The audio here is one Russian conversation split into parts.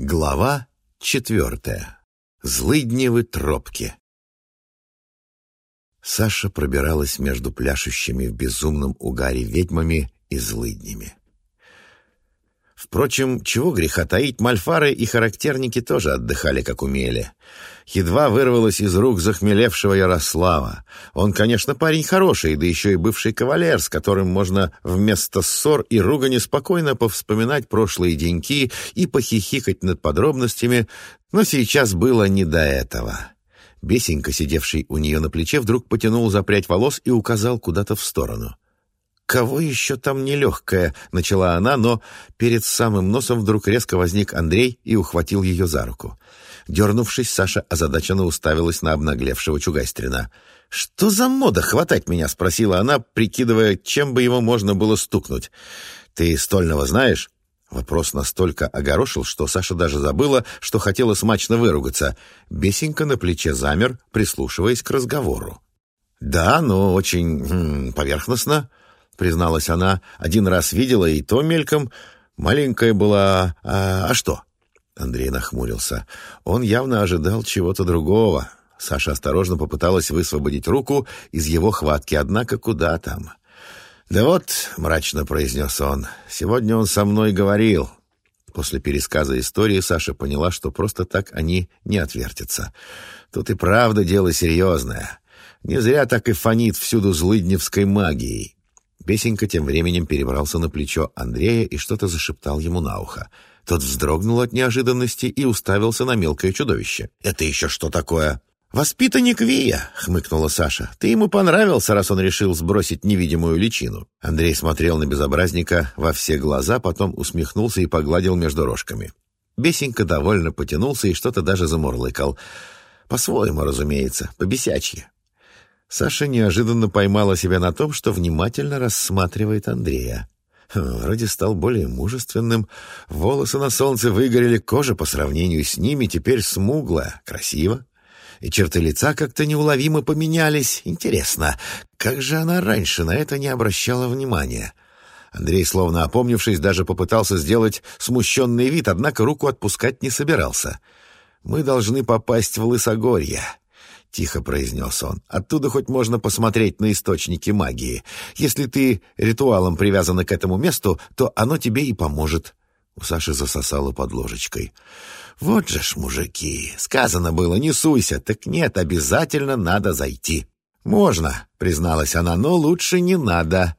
Глава четвертая. Злыдневы тропки. Саша пробиралась между пляшущими в безумном угаре ведьмами и злыднями. Впрочем, чего греха таить, мальфары и характерники тоже отдыхали, как умели. Едва вырвалось из рук захмелевшего Ярослава. Он, конечно, парень хороший, да еще и бывший кавалер, с которым можно вместо ссор и ругани спокойно повспоминать прошлые деньки и похихикать над подробностями, но сейчас было не до этого. Бесенька, сидевший у нее на плече, вдруг потянул за прядь волос и указал куда-то в сторону — «Кого еще там нелегкая?» — начала она, но перед самым носом вдруг резко возник Андрей и ухватил ее за руку. Дернувшись, Саша озадаченно уставилась на обнаглевшего Чугайстрина. «Что за мода хватать меня?» — спросила она, прикидывая, чем бы его можно было стукнуть. «Ты Стольного знаешь?» Вопрос настолько огорошил, что Саша даже забыла, что хотела смачно выругаться. Бесенька на плече замер, прислушиваясь к разговору. «Да, но очень м поверхностно призналась она. «Один раз видела, и то мельком. Маленькая была... А, а что?» Андрей нахмурился. Он явно ожидал чего-то другого. Саша осторожно попыталась высвободить руку из его хватки, однако куда там? «Да вот», — мрачно произнес он, — «сегодня он со мной говорил». После пересказа истории Саша поняла, что просто так они не отвертятся. Тут и правда дело серьезное. Не зря так и фонит всюду злыдневской магией. Песенька тем временем перебрался на плечо Андрея и что-то зашептал ему на ухо. Тот вздрогнул от неожиданности и уставился на мелкое чудовище. «Это еще что такое?» «Воспитанник Вия», — хмыкнула Саша. «Ты ему понравился, раз он решил сбросить невидимую личину». Андрей смотрел на безобразника во все глаза, потом усмехнулся и погладил между рожками. Бесенька довольно потянулся и что-то даже замурлыкал. По-своему, разумеется, по-бесячье. Саша неожиданно поймала себя на том, что внимательно рассматривает Андрея. Хм, вроде стал более мужественным, волосы на солнце выгорели, кожа по сравнению с ними теперь смуглая, красиво. И черты лица как-то неуловимо поменялись. Интересно, как же она раньше на это не обращала внимания? Андрей, словно опомнившись, даже попытался сделать смущенный вид, однако руку отпускать не собирался. «Мы должны попасть в Лысогорье. — тихо произнес он. «Оттуда хоть можно посмотреть на источники магии. Если ты ритуалом привязана к этому месту, то оно тебе и поможет». У Саши засосало под ложечкой. «Вот же ж, мужики! Сказано было, не суйся. Так нет, обязательно надо зайти». «Можно», — призналась она, — «но лучше не надо».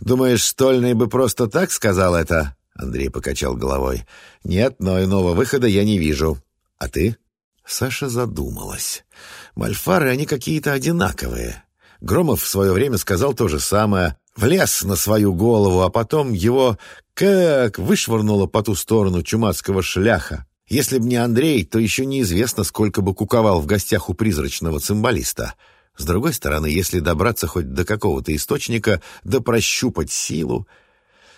«Думаешь, Стольный бы просто так сказал это?» Андрей покачал головой. «Нет, но иного выхода я не вижу. А ты?» Саша задумалась. Мальфары, они какие-то одинаковые. Громов в свое время сказал то же самое. Влез на свою голову, а потом его как вышвырнуло по ту сторону чумацкого шляха. Если б не Андрей, то еще неизвестно, сколько бы куковал в гостях у призрачного цимбалиста. С другой стороны, если добраться хоть до какого-то источника, да прощупать силу...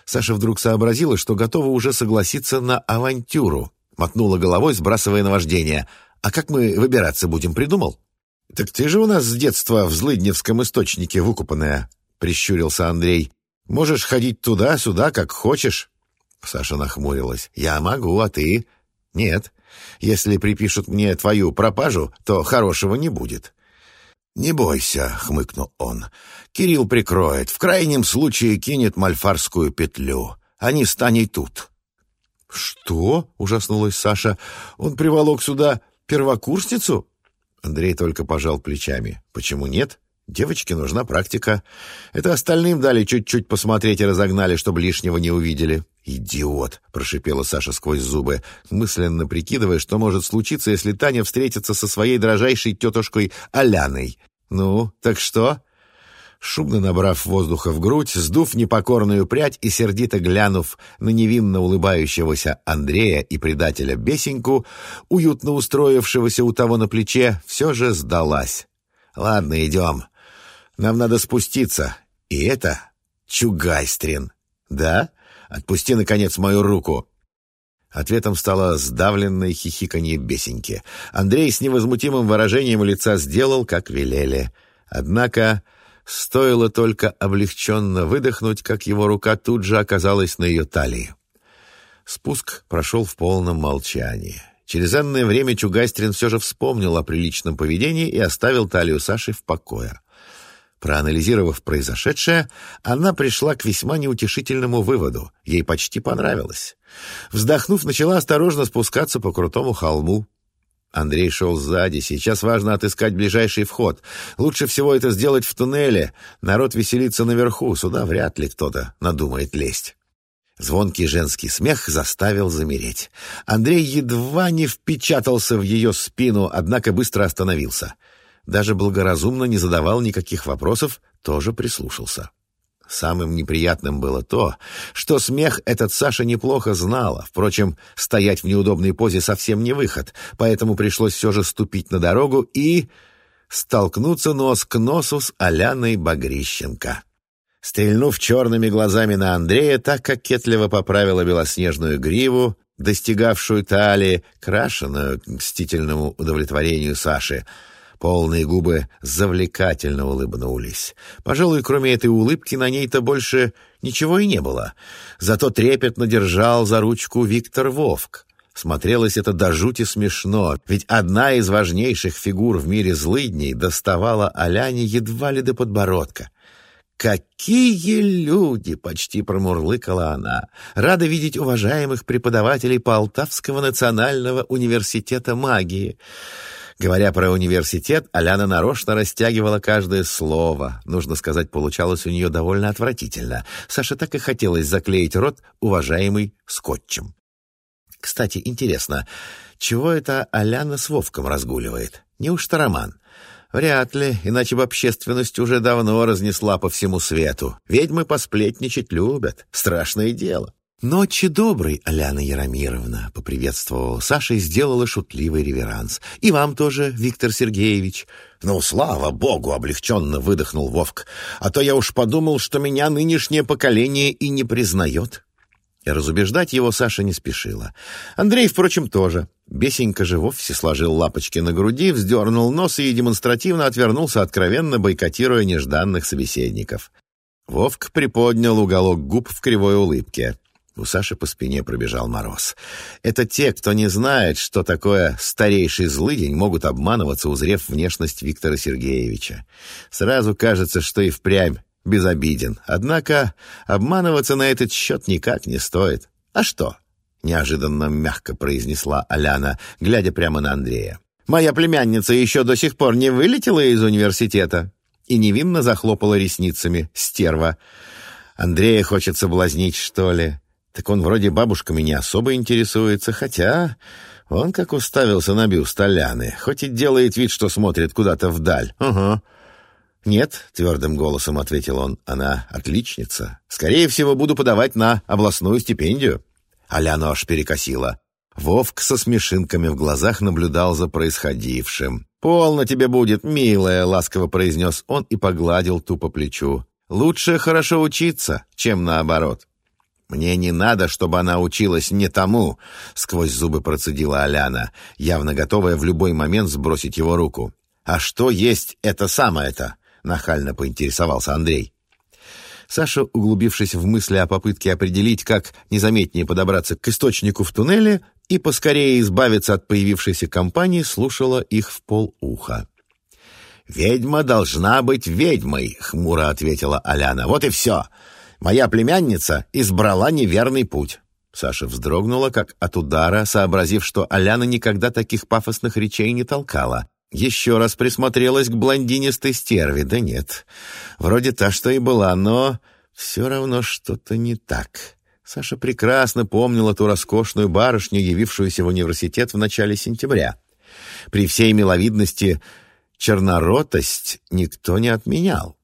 Саша вдруг сообразила, что готова уже согласиться на авантюру. Мотнула головой, сбрасывая наваждение. «А как мы выбираться будем, придумал?» «Так ты же у нас с детства в Злыдневском источнике выкупанная», — прищурился Андрей. «Можешь ходить туда-сюда, как хочешь». Саша нахмурилась. «Я могу, а ты?» «Нет. Если припишут мне твою пропажу, то хорошего не будет». «Не бойся», — хмыкнул он. «Кирилл прикроет. В крайнем случае кинет мальфарскую петлю. Они станей тут». «Что?» — ужаснулась Саша. «Он приволок сюда первокурсницу?» Андрей только пожал плечами. «Почему нет? Девочке нужна практика. Это остальным дали чуть-чуть посмотреть и разогнали, чтобы лишнего не увидели». «Идиот!» — прошипела Саша сквозь зубы, мысленно прикидывая, что может случиться, если Таня встретится со своей дрожайшей тетушкой Аляной. «Ну, так что?» Шумно набрав воздуха в грудь, сдув непокорную прядь и сердито глянув на невинно улыбающегося Андрея и предателя Бесеньку, уютно устроившегося у того на плече, все же сдалась. «Ладно, идем. Нам надо спуститься. И это Чугайстрин. Да? Отпусти, наконец, мою руку». Ответом стало сдавленное хихиканье Бесеньки. Андрей с невозмутимым выражением лица сделал, как велели. Однако... Стоило только облегченно выдохнуть, как его рука тут же оказалась на ее талии. Спуск прошел в полном молчании. Через энное время Чугастрин все же вспомнил о приличном поведении и оставил талию Саши в покое. Проанализировав произошедшее, она пришла к весьма неутешительному выводу. Ей почти понравилось. Вздохнув, начала осторожно спускаться по крутому холму. Андрей шел сзади. Сейчас важно отыскать ближайший вход. Лучше всего это сделать в туннеле. Народ веселится наверху. Сюда вряд ли кто-то надумает лезть. Звонкий женский смех заставил замереть. Андрей едва не впечатался в ее спину, однако быстро остановился. Даже благоразумно не задавал никаких вопросов, тоже прислушался. Самым неприятным было то, что смех этот Саша неплохо знала. Впрочем, стоять в неудобной позе совсем не выход, поэтому пришлось все же ступить на дорогу и столкнуться нос к носу с Аляной Багрищенко. Стрельнув черными глазами на Андрея, так кокетливо поправила белоснежную гриву, достигавшую талии, крашеную к мстительному удовлетворению Саши — Полные губы завлекательно улыбнулись. Пожалуй, кроме этой улыбки на ней-то больше ничего и не было. Зато трепетно держал за ручку Виктор Вовк. Смотрелось это до жути смешно, ведь одна из важнейших фигур в мире злыдней доставала Аляне едва ли до подбородка. «Какие люди!» — почти промурлыкала она. «Рада видеть уважаемых преподавателей Полтавского национального университета магии». Говоря про университет, Аляна нарочно растягивала каждое слово. Нужно сказать, получалось у нее довольно отвратительно. Саше так и хотелось заклеить рот уважаемый скотчем. Кстати, интересно, чего это Аляна с Вовком разгуливает? Неужто роман? Вряд ли, иначе бы общественность уже давно разнесла по всему свету. Ведьмы посплетничать любят. Страшное дело. «Ночи доброй, Аляна Яромировна», — поприветствовала Саша и сделала шутливый реверанс. «И вам тоже, Виктор Сергеевич». «Ну, слава богу!» — облегченно выдохнул Вовк. «А то я уж подумал, что меня нынешнее поколение и не признает». И разубеждать его Саша не спешила. Андрей, впрочем, тоже. Бесенька же вовсе сложил лапочки на груди, вздернул нос и демонстративно отвернулся, откровенно бойкотируя нежданных собеседников. Вовк приподнял уголок губ в кривой улыбке. У Саши по спине пробежал мороз. Это те, кто не знает, что такое старейший злыдень, могут обманываться, узрев внешность Виктора Сергеевича. Сразу кажется, что и впрямь безобиден. Однако обманываться на этот счет никак не стоит. А что? Неожиданно мягко произнесла Аляна, глядя прямо на Андрея. «Моя племянница еще до сих пор не вылетела из университета?» И невинно захлопала ресницами, стерва. «Андрея хочет соблазнить, что ли?» Так он вроде бабушками не особо интересуется, хотя он как уставился на бюст Аляны, хоть и делает вид, что смотрит куда-то вдаль. Угу. «Нет», — твердым голосом ответил он, — «она отличница. Скорее всего, буду подавать на областную стипендию». Аляну аж перекосила. Вовк со смешинками в глазах наблюдал за происходившим. «Полно тебе будет, милая», — ласково произнес он и погладил тупо плечу. «Лучше хорошо учиться, чем наоборот». «Мне не надо, чтобы она училась не тому», — сквозь зубы процедила Аляна, явно готовая в любой момент сбросить его руку. «А что есть это самое-то?» — нахально поинтересовался Андрей. Саша, углубившись в мысли о попытке определить, как незаметнее подобраться к источнику в туннеле и поскорее избавиться от появившейся компании, слушала их в полуха. «Ведьма должна быть ведьмой», — хмуро ответила Аляна. «Вот и все. Моя племянница избрала неверный путь». Саша вздрогнула, как от удара, сообразив, что Аляна никогда таких пафосных речей не толкала. Еще раз присмотрелась к блондинистой стерве. Да нет, вроде та, что и была, но все равно что-то не так. Саша прекрасно помнила ту роскошную барышню, явившуюся в университет в начале сентября. При всей миловидности черноротость никто не отменял.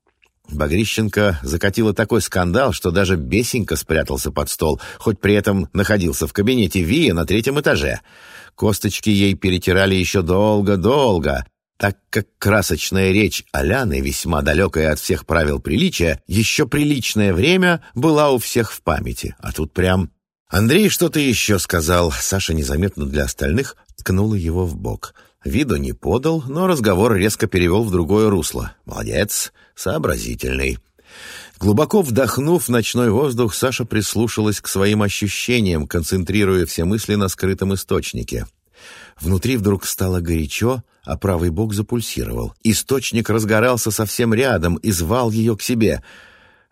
Багрищенко закатила такой скандал, что даже Бесенька спрятался под стол, хоть при этом находился в кабинете Вия на третьем этаже. Косточки ей перетирали еще долго-долго, так как красочная речь Аляны, весьма далекая от всех правил приличия, еще приличное время была у всех в памяти. А тут прям... Андрей что-то еще сказал. Саша незаметно для остальных ткнула его в бок. Виду не подал, но разговор резко перевел в другое русло. Молодец, сообразительный. Глубоко вдохнув ночной воздух, Саша прислушалась к своим ощущениям, концентрируя все мысли на скрытом источнике. Внутри вдруг стало горячо, а правый бок запульсировал. Источник разгорался совсем рядом и звал ее к себе.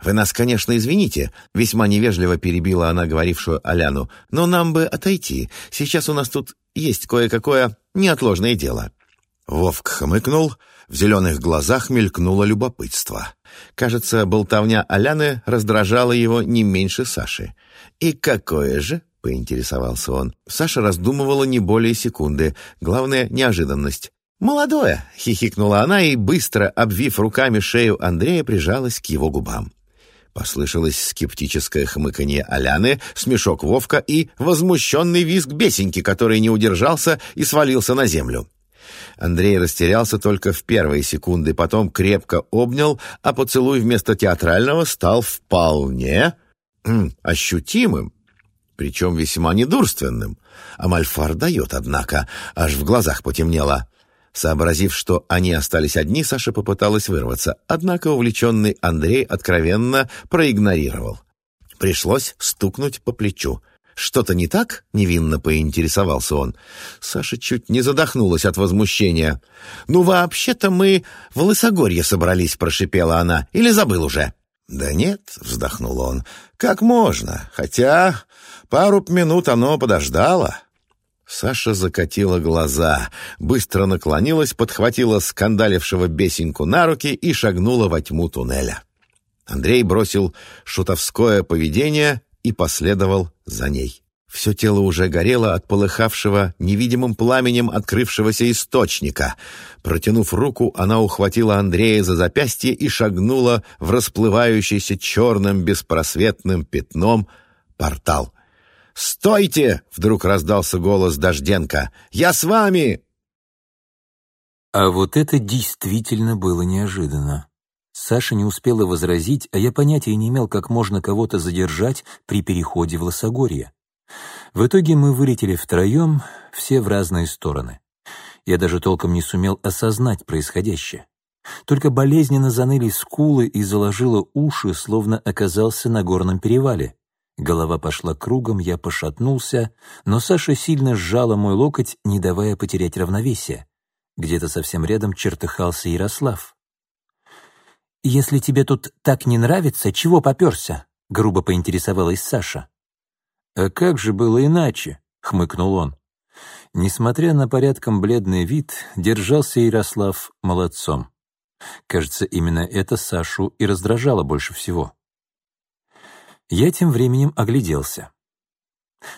«Вы нас, конечно, извините», — весьма невежливо перебила она говорившую Аляну, «но нам бы отойти. Сейчас у нас тут есть кое-какое неотложное дело». Вовк хмыкнул, в зеленых глазах мелькнуло любопытство. Кажется, болтовня Аляны раздражала его не меньше Саши. «И какое же?» — поинтересовался он. Саша раздумывала не более секунды. Главное — неожиданность. «Молодое!» — хихикнула она и, быстро обвив руками шею Андрея, прижалась к его губам. Послышалось скептическое хмыканье Аляны, смешок Вовка и возмущенный визг бесеньки, который не удержался и свалился на землю. Андрей растерялся только в первые секунды, потом крепко обнял, а поцелуй вместо театрального стал вполне ощутимым, причем весьма недурственным. А Мальфар дает, однако, аж в глазах потемнело. Сообразив, что они остались одни, Саша попыталась вырваться, однако увлеченный Андрей откровенно проигнорировал. Пришлось стукнуть по плечу — «Что-то не так?» — невинно поинтересовался он. Саша чуть не задохнулась от возмущения. «Ну, вообще-то мы в Лысогорье собрались», — прошипела она. «Или забыл уже?» «Да нет», — вздохнул он. «Как можно? Хотя пару минут оно подождало». Саша закатила глаза, быстро наклонилась, подхватила скандалившего бесенку на руки и шагнула во тьму туннеля. Андрей бросил шутовское поведение и последовал за ней. Все тело уже горело от полыхавшего невидимым пламенем открывшегося источника. Протянув руку, она ухватила Андрея за запястье и шагнула в расплывающийся черным беспросветным пятном портал. «Стойте!» — вдруг раздался голос Дожденко. «Я с вами!» А вот это действительно было неожиданно. Саша не успела возразить, а я понятия не имел, как можно кого-то задержать при переходе в Лосогорье. В итоге мы вылетели втроем, все в разные стороны. Я даже толком не сумел осознать происходящее. Только болезненно заныли скулы и заложило уши, словно оказался на горном перевале. Голова пошла кругом, я пошатнулся, но Саша сильно сжала мой локоть, не давая потерять равновесие. Где-то совсем рядом чертыхался Ярослав. «Если тебе тут так не нравится, чего попёрся?» — грубо поинтересовалась Саша. «А как же было иначе?» — хмыкнул он. Несмотря на порядком бледный вид, держался Ярослав молодцом. Кажется, именно это Сашу и раздражало больше всего. Я тем временем огляделся.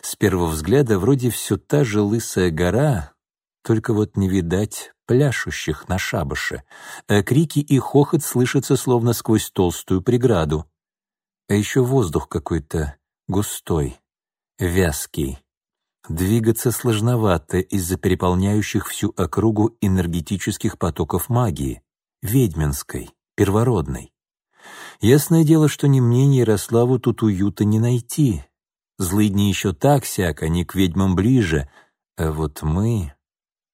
С первого взгляда вроде все та же лысая гора, только вот не видать пляшущих на шабаше, а крики и хохот слышатся словно сквозь толстую преграду. А еще воздух какой-то густой, вязкий. Двигаться сложновато из-за переполняющих всю округу энергетических потоков магии, ведьминской, первородной. Ясное дело, что ни мне, ни Ярославу тут уюта не найти. Злыдни еще так-сяк, они к ведьмам ближе, а вот мы...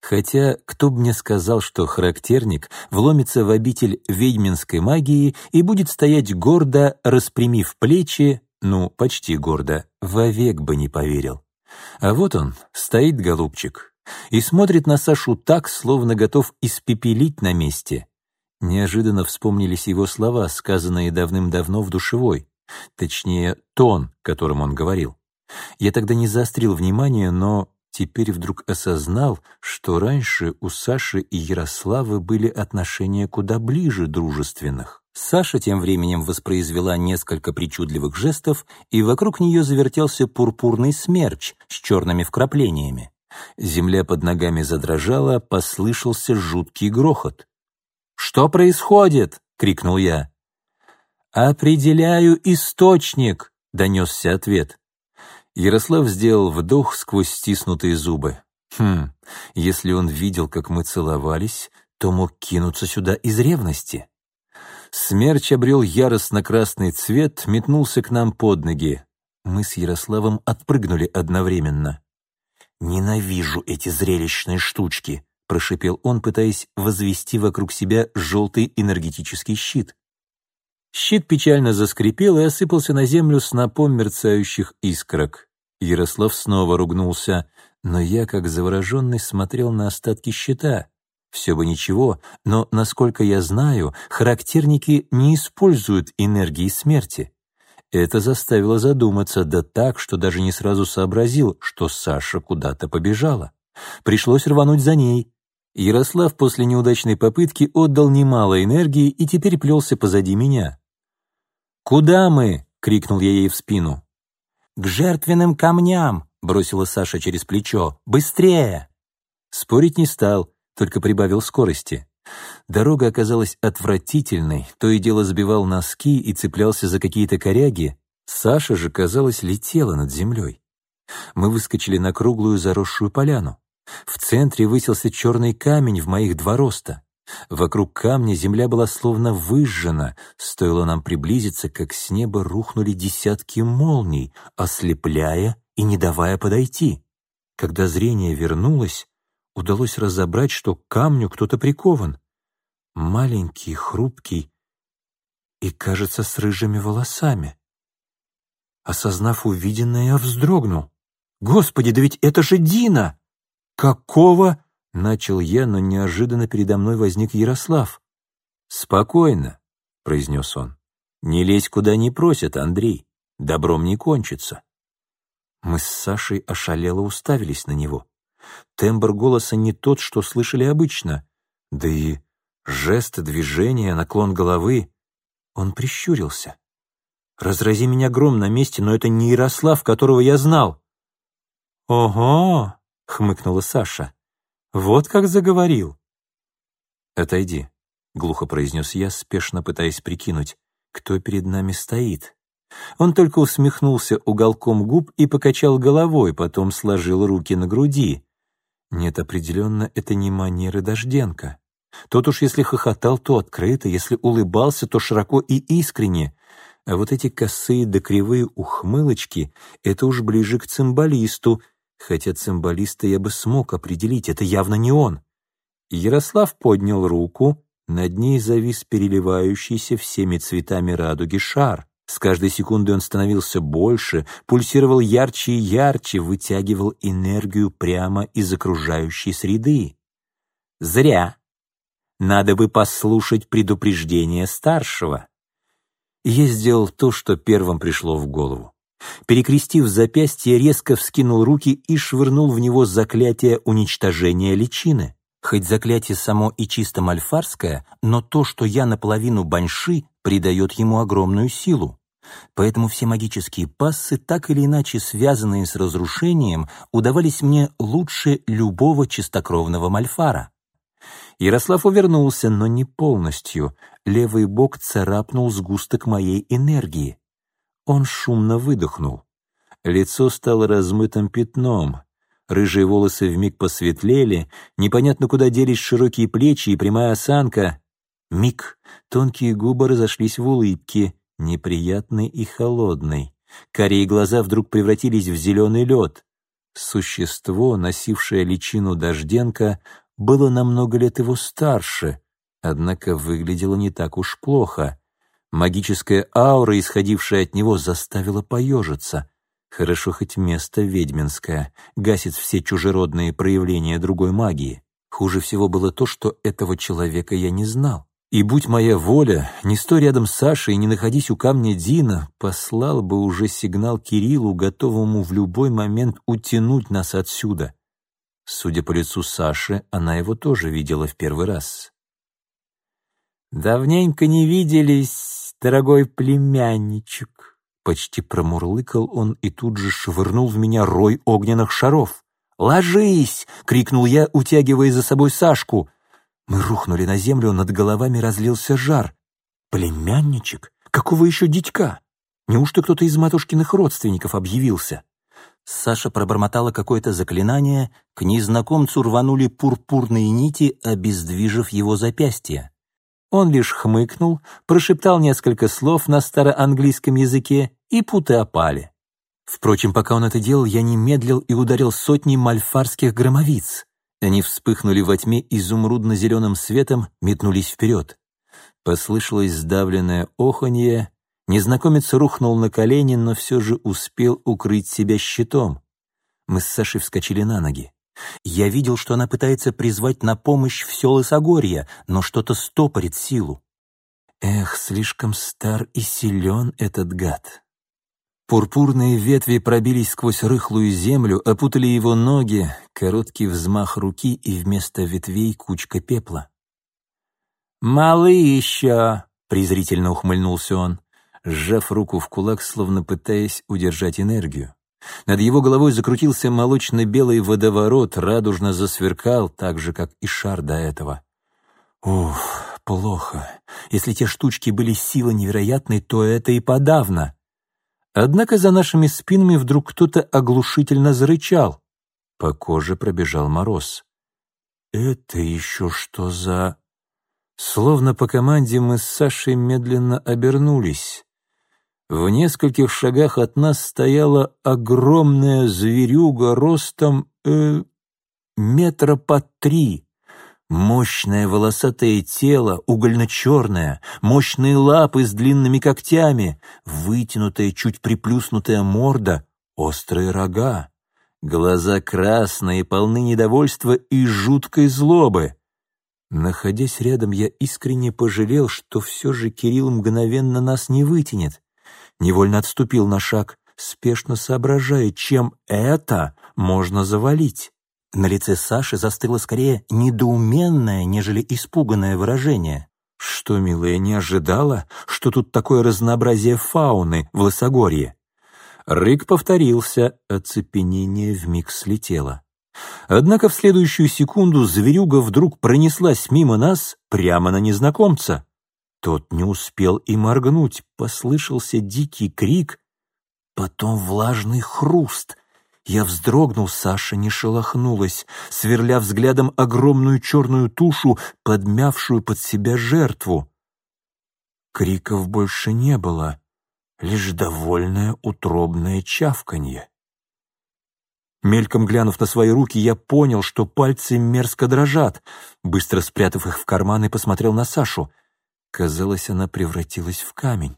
Хотя кто бы мне сказал, что характерник вломится в обитель ведьминской магии и будет стоять гордо, распрямив плечи, ну, почти гордо, вовек бы не поверил. А вот он, стоит голубчик, и смотрит на Сашу так, словно готов испепелить на месте. Неожиданно вспомнились его слова, сказанные давным-давно в душевой, точнее, тон, которым он говорил. Я тогда не заострил внимание, но теперь вдруг осознал, что раньше у Саши и Ярославы были отношения куда ближе дружественных. Саша тем временем воспроизвела несколько причудливых жестов, и вокруг нее завертелся пурпурный смерч с черными вкраплениями. Земля под ногами задрожала, послышался жуткий грохот. «Что происходит?» — крикнул я. «Определяю источник», — донесся ответ. Ярослав сделал вдох сквозь стиснутые зубы. Хм, если он видел, как мы целовались, то мог кинуться сюда из ревности. Смерч обрел яростно-красный цвет, метнулся к нам под ноги. Мы с Ярославом отпрыгнули одновременно. «Ненавижу эти зрелищные штучки», — прошипел он, пытаясь возвести вокруг себя желтый энергетический щит. Щит печально заскрипел и осыпался на землю снопом мерцающих искорок. Ярослав снова ругнулся, но я, как завороженный, смотрел на остатки щита. Все бы ничего, но, насколько я знаю, характерники не используют энергии смерти. Это заставило задуматься, да так, что даже не сразу сообразил, что Саша куда-то побежала. Пришлось рвануть за ней. Ярослав после неудачной попытки отдал немало энергии и теперь плелся позади меня. «Куда мы?» — крикнул я ей в спину. «К жертвенным камням!» — бросила Саша через плечо. «Быстрее!» Спорить не стал, только прибавил скорости. Дорога оказалась отвратительной, то и дело сбивал носки и цеплялся за какие-то коряги. Саша же, казалось, летела над землей. Мы выскочили на круглую заросшую поляну. В центре высился черный камень в моих два роста. Вокруг камня земля была словно выжжена. Стоило нам приблизиться, как с неба рухнули десятки молний, ослепляя и не давая подойти. Когда зрение вернулось, удалось разобрать, что к камню кто-то прикован. Маленький, хрупкий и, кажется, с рыжими волосами. Осознав увиденное, я вздрогнул. «Господи, да ведь это же Дина!» «Какого?» Начал я, но неожиданно передо мной возник Ярослав. «Спокойно», — произнес он. «Не лезь куда не просят, Андрей. Добром не кончится». Мы с Сашей ошалело уставились на него. Тембр голоса не тот, что слышали обычно. Да и жесты, движения, наклон головы. Он прищурился. «Разрази меня гром на месте, но это не Ярослав, которого я знал». «Ого!» — хмыкнула Саша. Вот как заговорил. «Отойди», — глухо произнес я, спешно пытаясь прикинуть, кто перед нами стоит. Он только усмехнулся уголком губ и покачал головой, потом сложил руки на груди. Нет, определенно, это не манеры Дожденко. Тот уж если хохотал, то открыто, если улыбался, то широко и искренне. А вот эти косые да кривые ухмылочки — это уж ближе к цимбалисту — хотя цимбалиста я бы смог определить, это явно не он. Ярослав поднял руку, над ней завис переливающийся всеми цветами радуги шар. С каждой секундой он становился больше, пульсировал ярче и ярче, вытягивал энергию прямо из окружающей среды. Зря. Надо бы послушать предупреждение старшего. Я сделал то, что первым пришло в голову. Перекрестив запястье, резко вскинул руки и швырнул в него заклятие уничтожения личины. Хоть заклятие само и чисто мальфарское, но то, что я наполовину баньши, придает ему огромную силу. Поэтому все магические пассы, так или иначе связанные с разрушением, удавались мне лучше любого чистокровного мальфара. Ярослав увернулся, но не полностью. Левый бок царапнул сгусток моей энергии. Он шумно выдохнул. Лицо стало размытым пятном. Рыжие волосы вмиг посветлели, непонятно куда делись широкие плечи и прямая осанка. Миг, тонкие губы разошлись в улыбке, неприятной и холодной. Карие глаза вдруг превратились в зеленый лед. Существо, носившее личину Дожденко, было на много лет его старше, однако выглядело не так уж плохо. Магическая аура, исходившая от него, заставила поежиться. Хорошо хоть место ведьминское, гасит все чужеродные проявления другой магии. Хуже всего было то, что этого человека я не знал. И будь моя воля, не стой рядом с Сашей и не находись у камня Дина, послал бы уже сигнал Кириллу, готовому в любой момент утянуть нас отсюда. Судя по лицу Саши, она его тоже видела в первый раз. «Давненько не виделись», дорогой племянничек!» Почти промурлыкал он и тут же швырнул в меня рой огненных шаров. «Ложись!» — крикнул я, утягивая за собой Сашку. Мы рухнули на землю, над головами разлился жар. «Племянничек? Какого еще дитька? Неужто кто-то из матушкиных родственников объявился?» Саша пробормотала какое-то заклинание, к незнакомцу рванули пурпурные нити, обездвижив его запястье. Он лишь хмыкнул, прошептал несколько слов на староанглийском языке, и путы опали. Впрочем, пока он это делал, я не медлил и ударил сотни мальфарских громовиц. Они вспыхнули во тьме изумрудно-зеленым светом, метнулись вперед. Послышалось сдавленное оханье, незнакомец рухнул на колени, но все же успел укрыть себя щитом. Мы с Сашей вскочили на ноги. Я видел, что она пытается призвать на помощь все Лысогорье, но что-то стопорит силу. Эх, слишком стар и силен этот гад. Пурпурные ветви пробились сквозь рыхлую землю, опутали его ноги, короткий взмах руки и вместо ветвей кучка пепла. «Малы еще!» — презрительно ухмыльнулся он, сжав руку в кулак, словно пытаясь удержать энергию. Над его головой закрутился молочно-белый водоворот, радужно засверкал, так же, как и шар до этого. Уф, плохо. Если те штучки были силы невероятной, то это и подавно. Однако за нашими спинами вдруг кто-то оглушительно зарычал. По коже пробежал мороз. «Это еще что за...» Словно по команде мы с Сашей медленно обернулись. В нескольких шагах от нас стояла огромная зверюга ростом э, метра по три. Мощное волосатое тело, угольно-черное, мощные лапы с длинными когтями, вытянутая, чуть приплюснутая морда, острые рога. Глаза красные, полны недовольства и жуткой злобы. Находясь рядом, я искренне пожалел, что все же Кирилл мгновенно нас не вытянет невольно отступил на шаг, спешно соображая, чем это можно завалить. На лице Саши застыло скорее недоуменное, нежели испуганное выражение. Что, милая, не ожидала, что тут такое разнообразие фауны в Лысогорье? Рык повторился, оцепенение вмиг слетело. Однако в следующую секунду зверюга вдруг пронеслась мимо нас прямо на незнакомца. Тот не успел и моргнуть, послышался дикий крик, потом влажный хруст. Я вздрогнул, Саша не шелохнулась, сверля взглядом огромную черную тушу, подмявшую под себя жертву. Криков больше не было, лишь довольное утробное чавканье. Мельком глянув на свои руки, я понял, что пальцы мерзко дрожат. Быстро спрятав их в карман и посмотрел на Сашу — Казалось, она превратилась в камень.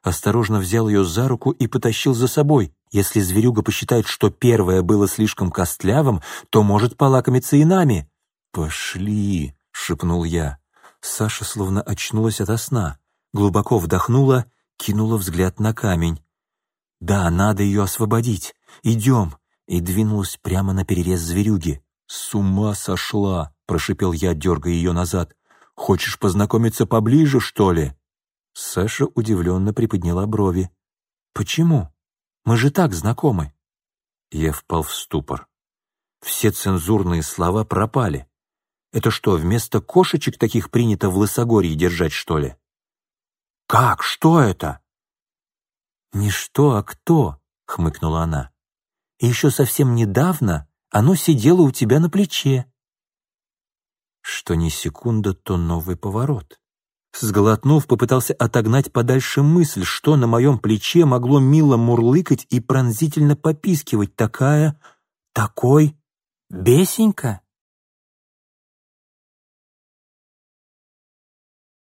Осторожно взял ее за руку и потащил за собой. Если зверюга посчитает, что первое было слишком костлявым, то может полакомиться и нами. «Пошли!» — шепнул я. Саша словно очнулась ото сна. Глубоко вдохнула, кинула взгляд на камень. «Да, надо ее освободить. Идем!» И двинулась прямо на перерез зверюги. «С ума сошла!» — прошипел я, дергая ее назад. Хочешь познакомиться поближе, что ли?» Саша удивленно приподняла брови. «Почему? Мы же так знакомы». Я впал в ступор. Все цензурные слова пропали. Это что, вместо кошечек таких принято в Лысогорье держать, что ли? «Как? Что это?» «Не что, а кто?» — хмыкнула она. «И еще совсем недавно оно сидело у тебя на плече что ни секунда, то новый поворот. Сглотнув, попытался отогнать подальше мысль, что на моем плече могло мило мурлыкать и пронзительно попискивать такая... такой... бесенька.